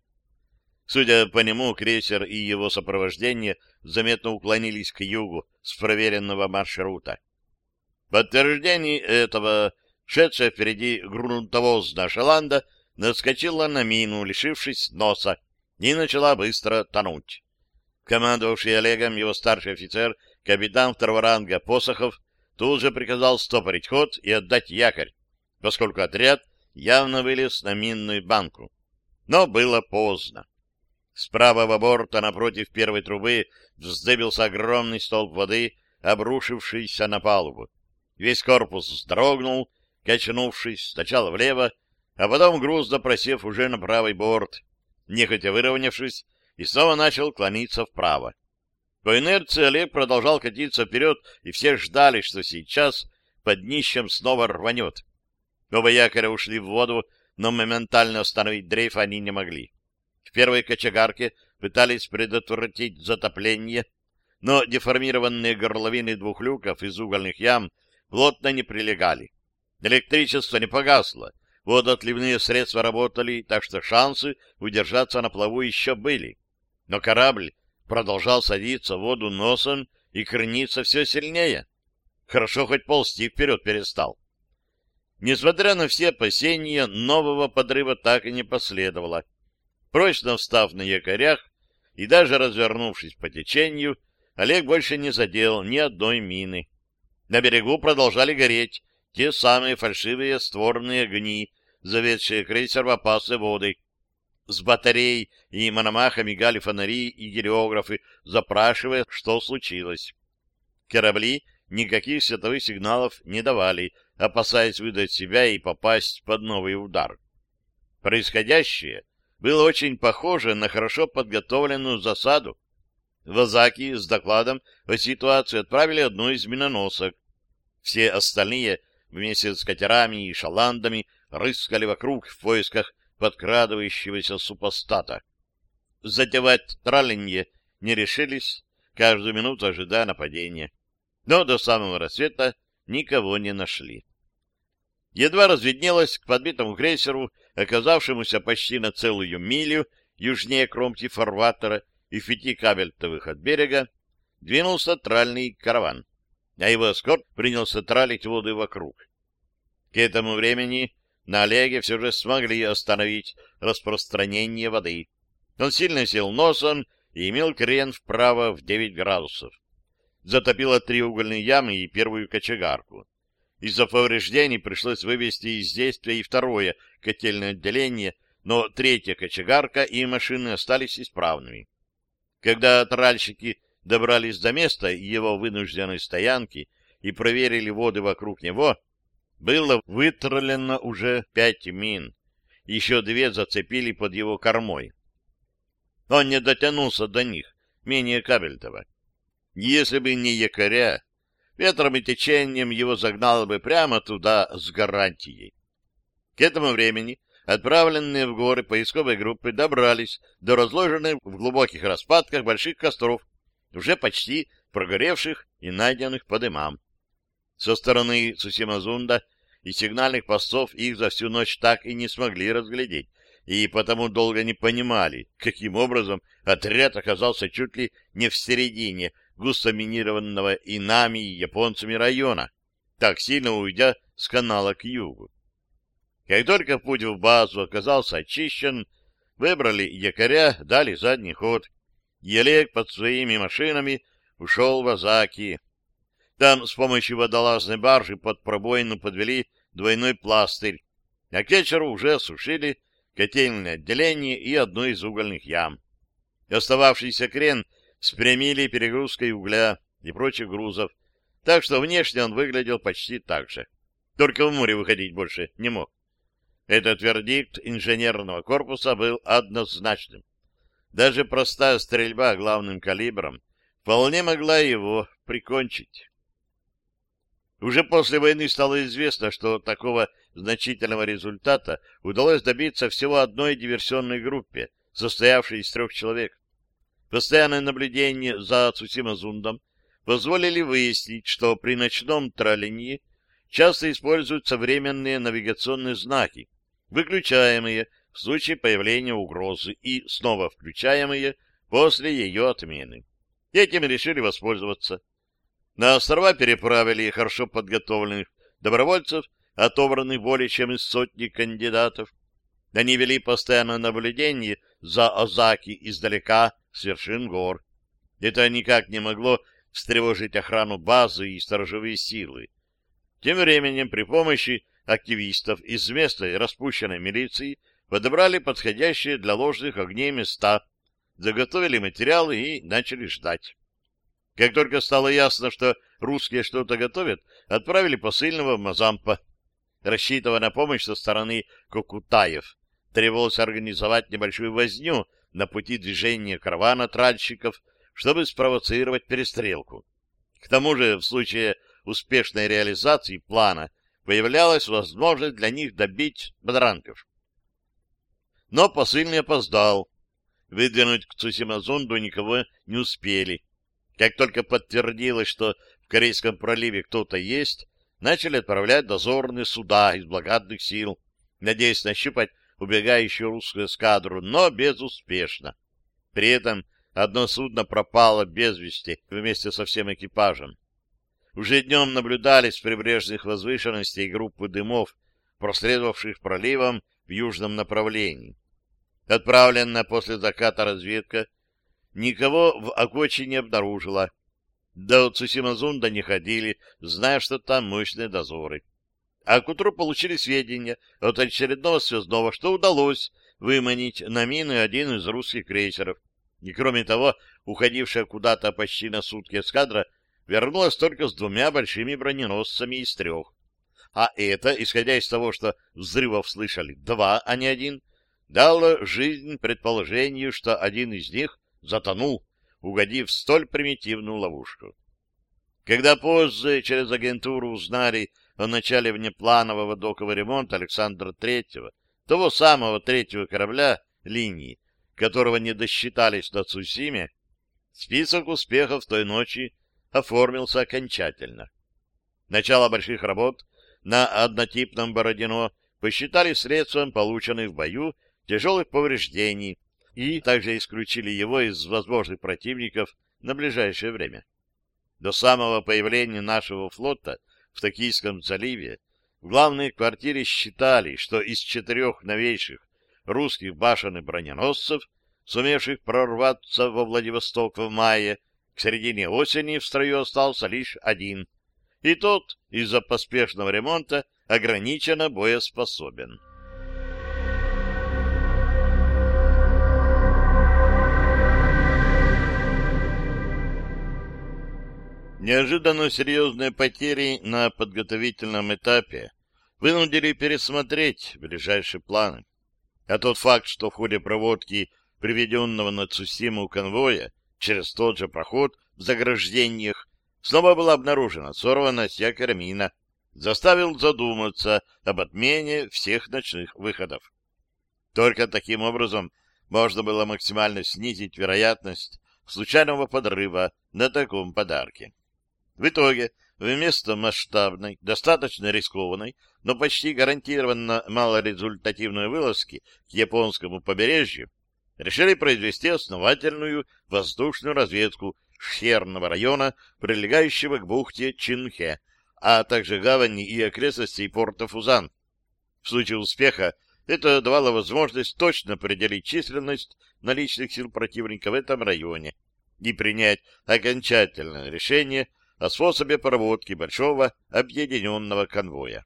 Судя по нему, крейсер и его сопровождение заметно уклонились к югу с проверенного маршрута. Подтверждение этого шедшая впереди грунтовоз наша ланда наскочила на мину, лишившись носа, и начала быстро тонуть. Командовавший Олегом его старший офицер, капитан второго ранга Посохов, тут же приказал стопорить ход и отдать якорь, поскольку отряд явно вылез на минную банку. Но было поздно. С правого борта напротив первой трубы вздыбился огромный столб воды, обрушившийся на палубу. Весь корпус вздрогнул, качнувшись сначала влево, а потом грузно просев уже на правый борт, нехотя выровнявшись, и снова начал клониться вправо. По инерции Олег продолжал катиться вперед, и все ждали, что сейчас под днищем снова рванет. Оба якоря ушли в воду, но моментально остановить дрейф они не могли. В первой кочегарке пытались предотвратить затопление, но деформированные горловины двух люков из угольных ям плотно не прилегали. Электричество не погасло, водоотливные средства работали, так что шансы удержаться на плаву еще были. Но корабль продолжал садиться в воду носом и крениться все сильнее. Хорошо хоть ползти вперед перестал. Несмотря на все опасения, нового подрыва так и не последовало. Прочно встав на якорях и даже развернувшись по течению, Олег больше не задел ни одной мины. На берегу продолжали гореть те самые фальшивые створные огни, заведшие крейсер в опасные воды. С батарей и мономаха мигали фонари и гелиографы, запрашивая, что случилось. Корабли никаких световых сигналов не давали, опасаясь выдать себя и попасть под новый удар. Происходящее было очень похоже на хорошо подготовленную засаду. Вазаки с докладом о ситуации отправили одну из миноносок. Все остальные вместе с катерами и шаландами рыскали вокруг в поисках подкрадывающегося супостата. Затевать тралленье не решились, каждую минуту ожидая нападения. Но до самого рассвета никого не нашли. Едва разведнелось к подбитому крейсеру, оказавшемуся почти на целую милю южнее кромки фарватера и в пяти кабельтовых от берега, двинулся тральный караван, а его эскорт принялся тралить воды вокруг. К этому времени на Олеге все же смогли остановить распространение воды. Он сильно сел носом и имел крен вправо в 9 градусов. Затопило три угольные ямы и первую кочегарку. Из-за повреждений пришлось вывести из действия и второе котельное отделение, но третья кочегарка и машины остались исправными. Когда тральщики добрались до места его вынужденной стоянки и проверили воды вокруг него, было вытролено уже пять мин. Еще две зацепили под его кормой. Он не дотянулся до них, менее кабельтова. Если бы не якоря, ветром и течением его загнало бы прямо туда с гарантией. К этому времени отправленные в горы поисковые группы добрались до разложенных в глубоких распадках больших костров, уже почти прогоревших и найденных по дымам. Со стороны Сусимазунда и сигнальных постов их за всю ночь так и не смогли разглядеть, и потому долго не понимали, каким образом отряд оказался чуть ли не в середине густо минированного и нами, и японцами района, так сильно уйдя с канала к югу. Как только путь в базу оказался очищен, выбрали якоря, дали задний ход, Олег под своими машинами ушел в Азаки. Там с помощью водолазной баржи под пробоину подвели двойной пластырь, а к вечеру уже осушили котельное отделение и одну из угольных ям. Остававшийся крен — спрямили перегрузкой угля и прочих грузов, так что внешне он выглядел почти так же. Только в море выходить больше не мог. Этот вердикт инженерного корпуса был однозначным. Даже простая стрельба главным калибром вполне могла его прикончить. Уже после войны стало известно, что такого значительного результата удалось добиться всего одной диверсионной группе, состоявшей из трех человек. Постоянное наблюдение за Цусимазундом позволили выяснить, что при ночном троллении часто используются временные навигационные знаки, выключаемые в случае появления угрозы и снова включаемые после ее отмены. Этим решили воспользоваться. На острова переправили хорошо подготовленных добровольцев, отобранных более чем из сотни кандидатов. Они вели постоянное наблюдение за Озаки издалека с вершин гор. Это никак не могло встревожить охрану базы и сторожевые силы. Тем временем при помощи активистов из местной распущенной милиции подобрали подходящие для ложных огней места, заготовили материалы и начали ждать. Как только стало ясно, что русские что-то готовят, отправили посыльного в Мазампа. Рассчитывая на помощь со стороны Кокутаев, требовалось организовать небольшую возню на пути движения каравана тральщиков, чтобы спровоцировать перестрелку. К тому же, в случае успешной реализации плана появлялась возможность для них добить подранков. Но посыльный опоздал. Выдвинуть к Цусимазунду никого не успели. Как только подтвердилось, что в Корейском проливе кто-то есть, начали отправлять дозорные суда из благодных сил, надеясь нащупать убегающую русскую эскадру, но безуспешно. При этом одно судно пропало без вести вместе со всем экипажем. Уже днем наблюдались с прибрежных возвышенностей группы дымов, проследовавших проливом в южном направлении. Отправленная после заката разведка никого в Акочи не обнаружила. До Цусимазунда не ходили, зная, что там мощные дозоры. А к утру получили сведения от очередного связного, что удалось выманить на мины один из русских крейсеров. И кроме того, уходившая куда-то почти на сутки эскадра вернулась только с двумя большими броненосцами из трех. А это, исходя из того, что взрывов слышали два, а не один, дало жизнь предположению, что один из них затонул, угодив в столь примитивную ловушку. Когда позже через агентуру узнали о начале внепланового докового ремонта Александра Третьего, того самого третьего корабля линии, которого не досчитались на Цусиме, список успехов той ночи оформился окончательно. Начало больших работ на однотипном Бородино посчитали средством, полученных в бою, тяжелых повреждений, и также исключили его из возможных противников на ближайшее время. До самого появления нашего флота в Токийском заливе в главной квартире считали, что из четырех новейших русских башен и броненосцев, сумевших прорваться во Владивосток в мае, к середине осени в строю остался лишь один, и тот из-за поспешного ремонта ограниченно боеспособен. Неожиданно серьезные потери на подготовительном этапе вынудили пересмотреть ближайшие планы. А тот факт, что в ходе проводки приведенного на Цусиму конвоя через тот же проход в заграждениях снова была обнаружена сорванная с мина, заставил задуматься об отмене всех ночных выходов. Только таким образом можно было максимально снизить вероятность случайного подрыва на таком подарке. В итоге, вместо масштабной, достаточно рискованной, но почти гарантированно малорезультативной вылазки к японскому побережью, решили произвести основательную воздушную разведку Шхерного района, прилегающего к бухте Чинхе, а также гавани и окрестностей порта Фузан. В случае успеха это давало возможность точно определить численность наличных сил противника в этом районе и принять окончательное решение о способе проводки большого объединенного конвоя.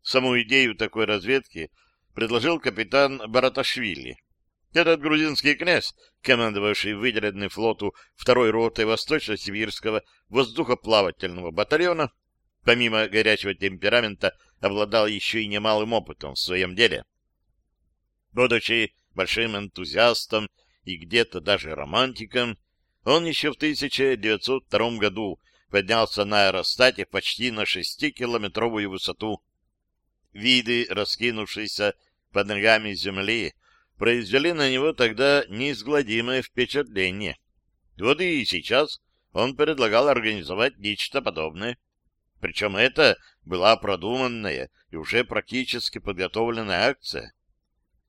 Саму идею такой разведки предложил капитан Бараташвили. Этот грузинский князь, командовавший выделенный флоту второй роты Восточно-Сибирского воздухоплавательного батальона, помимо горячего темперамента, обладал еще и немалым опытом в своем деле. Будучи большим энтузиастом и где-то даже романтиком, он еще в 1902 году поднялся на аэростате почти на шестикилометровую высоту. Виды, раскинувшиеся под ногами земли, произвели на него тогда неизгладимое впечатление. Вот и сейчас он предлагал организовать нечто подобное. Причем это была продуманная и уже практически подготовленная акция.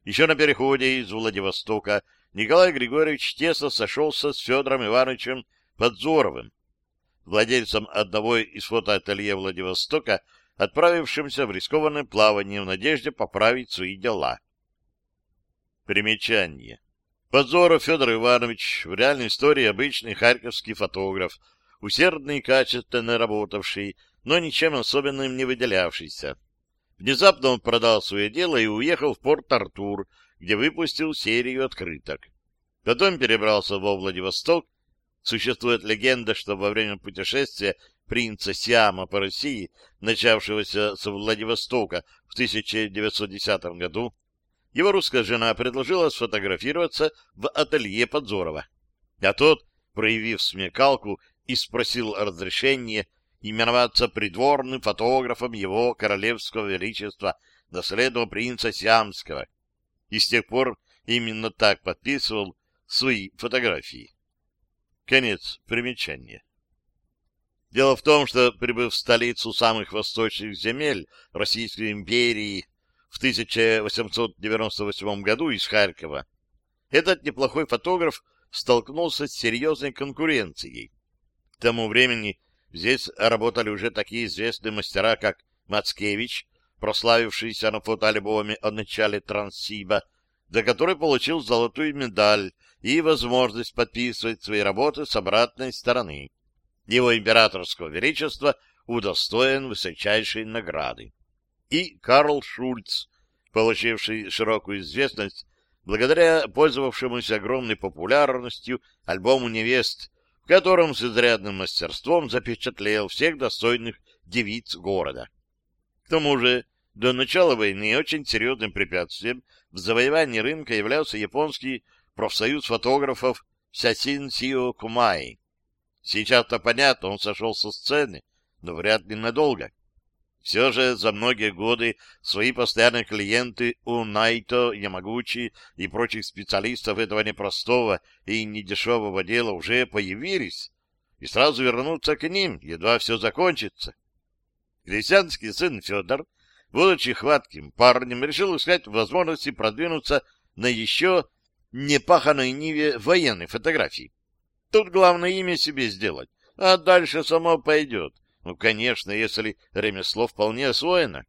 Еще на переходе из Владивостока Николай Григорьевич тесно сошелся с Федором Ивановичем Подзоровым, владельцем одного из фотоателье Владивостока, отправившимся в рискованное плавание в надежде поправить свои дела. Примечание. Подзоров Федор Иванович в реальной истории обычный харьковский фотограф, усердный и качественно работавший, но ничем особенным не выделявшийся. Внезапно он продал свое дело и уехал в Порт-Артур, где выпустил серию открыток. Потом перебрался во Владивосток. Существует легенда, что во время путешествия принца Сиама по России, начавшегося с Владивостока в 1910 году, его русская жена предложила сфотографироваться в ателье Подзорова. А тот, проявив смекалку, и спросил разрешения именоваться придворным фотографом его королевского величества, наследного принца Сиамского. И с тех пор именно так подписывал свои фотографии. Конец примечания. Дело в том, что, прибыв в столицу самых восточных земель Российской империи, в 1898 году из Харькова, этот неплохой фотограф столкнулся с серьезной конкуренцией. К тому времени здесь работали уже такие известные мастера, как Мацкевич, прославившийся на фотоальбоме о начале Транссиба, за который получил золотую медаль и возможность подписывать свои работы с обратной стороны. Его императорского величества удостоен высочайшей награды и Карл Шульц, получивший широкую известность благодаря пользовавшемуся огромной популярностью альбому «Невест», в котором с изрядным мастерством запечатлел всех достойных девиц города. К тому же, до начала войны очень серьезным препятствием в завоевании рынка являлся японский профсоюз фотографов Сясин Сио Кумай. Сейчас-то понятно, он сошел со сцены, но вряд ли надолго. Все же за многие годы свои постоянные клиенты у Найто, Ямагучи и прочих специалистов этого непростого и недешевого дела уже появились, и сразу вернуться к ним, едва все закончится. Крестьянский сын Федор, будучи хватким парнем, решил искать возможности продвинуться на еще непаханной ниве военной фотографии. Тут главное имя себе сделать, а дальше само пойдет — ну, конечно, если ремесло вполне освоено.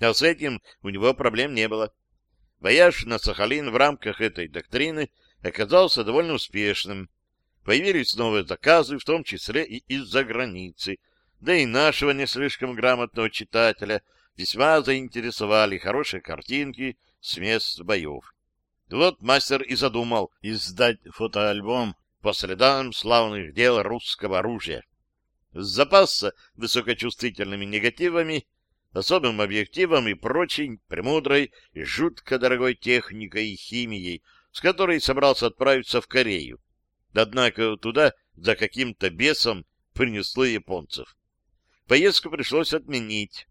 А с этим у него проблем не было. Вояж на Сахалин в рамках этой доктрины оказался довольно успешным. Появились новые заказы, в том числе и из-за границы. Да и нашего не слишком грамотного читателя весьма заинтересовали хорошие картинки с мест боев. Вот мастер и задумал издать фотоальбом по следам славных дел русского оружия с запаса высокочувствительными негативами, особым объективом и прочей премудрой и жутко дорогой техникой и химией, с которой собрался отправиться в Корею. Однако туда за каким-то бесом принесло японцев. Поездку пришлось отменить.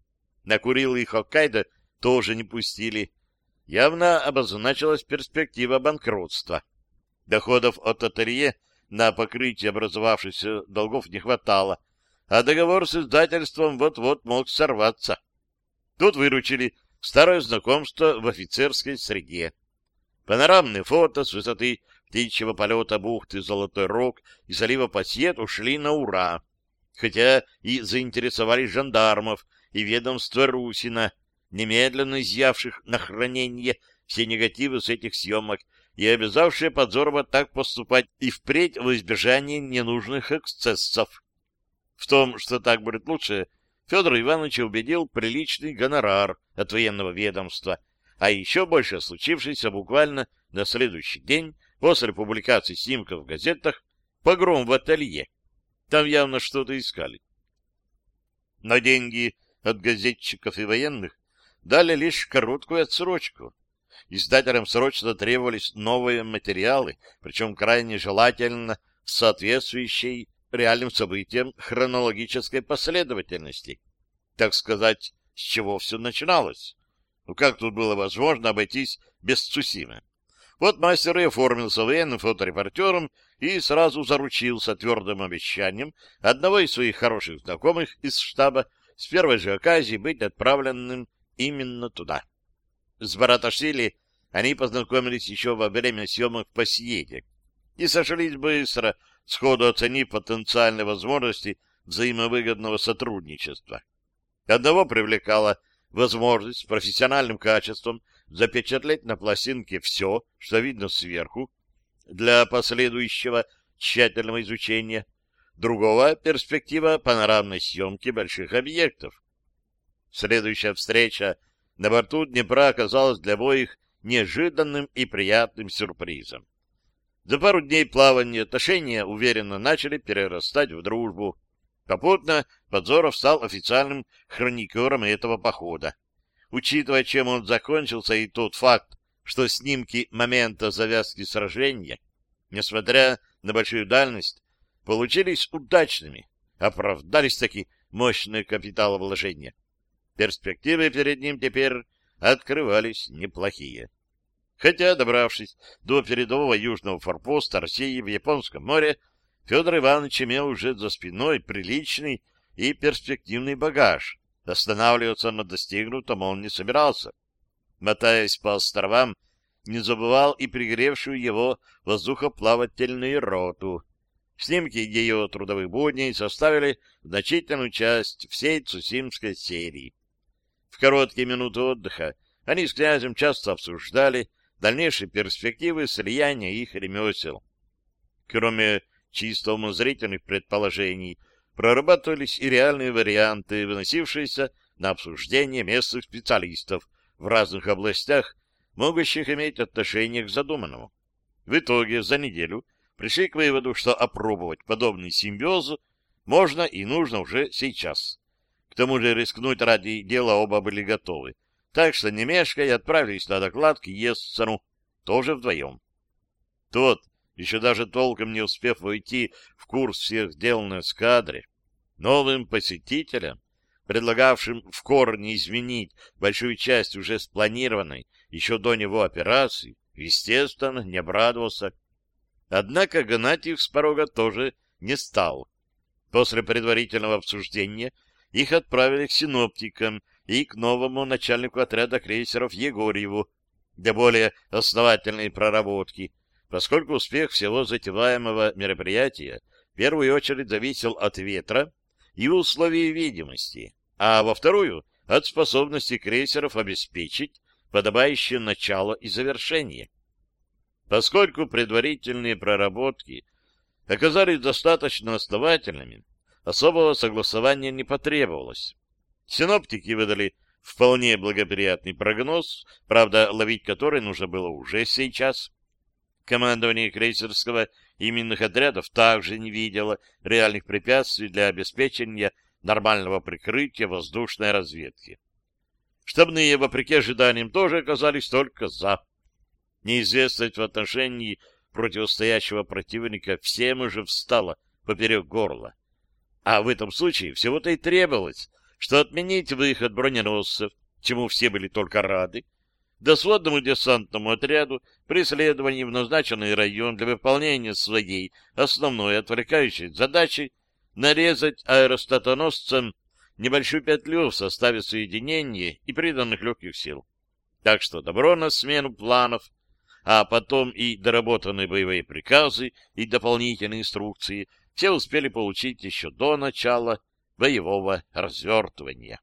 На Курилы и Хоккайдо тоже не пустили. Явно обозначилась перспектива банкротства. Доходов от ателье на покрытие образовавшихся долгов не хватало, а договор с издательством вот-вот мог сорваться. Тут выручили старое знакомство в офицерской среде. Панорамные фото с высоты птичьего полета бухты Золотой Рог и залива Пассиет ушли на ура, хотя и заинтересовали жандармов и ведомство Русина, немедленно изъявших на хранение все негативы с этих съемок и обязавшие Подзорова так поступать и впредь во избежание ненужных эксцессов. В том, что так будет лучше, Федор Иванович убедил приличный гонорар от военного ведомства, а еще больше случившийся буквально на следующий день после публикации снимков в газетах погром в ателье. Там явно что-то искали. Но деньги от газетчиков и военных дали лишь короткую отсрочку. Издателям срочно требовались новые материалы, причем крайне желательно соответствующей реальным событиям хронологической последовательности. Так сказать, с чего все начиналось. Ну как тут было возможно обойтись без Цусимы? Вот мастер и оформился военным фоторепортером и сразу заручился твердым обещанием одного из своих хороших знакомых из штаба с первой же оказии быть отправленным именно туда. С Бараташвили они познакомились еще во время съемок по Сиете и сошлись быстро, сходу оценив потенциальные возможности взаимовыгодного сотрудничества. Одного привлекала возможность профессиональным качеством запечатлеть на пластинке все, что видно сверху, для последующего тщательного изучения, другого — перспектива панорамной съемки больших объектов. Следующая встреча на борту Днепра оказалась для обоих неожиданным и приятным сюрпризом. За пару дней плавания отношения уверенно начали перерастать в дружбу. Попутно Подзоров стал официальным хроникером этого похода. Учитывая, чем он закончился, и тот факт, что снимки момента завязки сражения, несмотря на большую дальность, получились удачными, оправдались таки мощные капиталовложения. Перспективы перед ним теперь открывались неплохие. Хотя, добравшись до передового южного форпоста России в Японском море, Федор Иванович имел уже за спиной приличный и перспективный багаж. Останавливаться на достигнутом он не собирался. Мотаясь по островам, не забывал и пригревшую его воздухоплавательную роту. Снимки ее трудовых будней составили значительную часть всей Цусимской серии. В короткие минуты отдыха они с князем часто обсуждали дальнейшие перспективы слияния их ремесел. Кроме чисто умозрительных предположений, прорабатывались и реальные варианты, выносившиеся на обсуждение местных специалистов в разных областях, могущих иметь отношение к задуманному. В итоге за неделю пришли к выводу, что опробовать подобный симбиоз можно и нужно уже сейчас. К тому же рискнуть ради дела оба были готовы, так что не мешкая отправились на доклад к Ессену, тоже вдвоем. Тот, еще даже толком не успев войти в курс всех дел на эскадре, новым посетителям, предлагавшим в корне изменить большую часть уже спланированной еще до него операции, естественно, не обрадовался. Однако гнать их с порога тоже не стал. После предварительного обсуждения их отправили к синоптикам и к новому начальнику отряда крейсеров Егорьеву для более основательной проработки, поскольку успех всего затеваемого мероприятия в первую очередь зависел от ветра и условий видимости, а во вторую — от способности крейсеров обеспечить подобающее начало и завершение. Поскольку предварительные проработки оказались достаточно основательными, особого согласования не потребовалось. Синоптики выдали вполне благоприятный прогноз, правда, ловить который нужно было уже сейчас. Командование крейсерского и минных отрядов также не видело реальных препятствий для обеспечения нормального прикрытия воздушной разведки. Штабные, вопреки ожиданиям, тоже оказались только «за». Неизвестность в отношении противостоящего противника всем уже встала поперек горла. А в этом случае всего-то и требовалось что отменить выход броненосцев, чему все были только рады, да сводному десантному отряду преследований в назначенный район для выполнения своей основной отвлекающей задачи нарезать аэростатоносцам небольшую петлю в составе соединения и приданных легких сил. Так что добро на смену планов, а потом и доработанные боевые приказы и дополнительные инструкции все успели получить еще до начала боевого развертывания.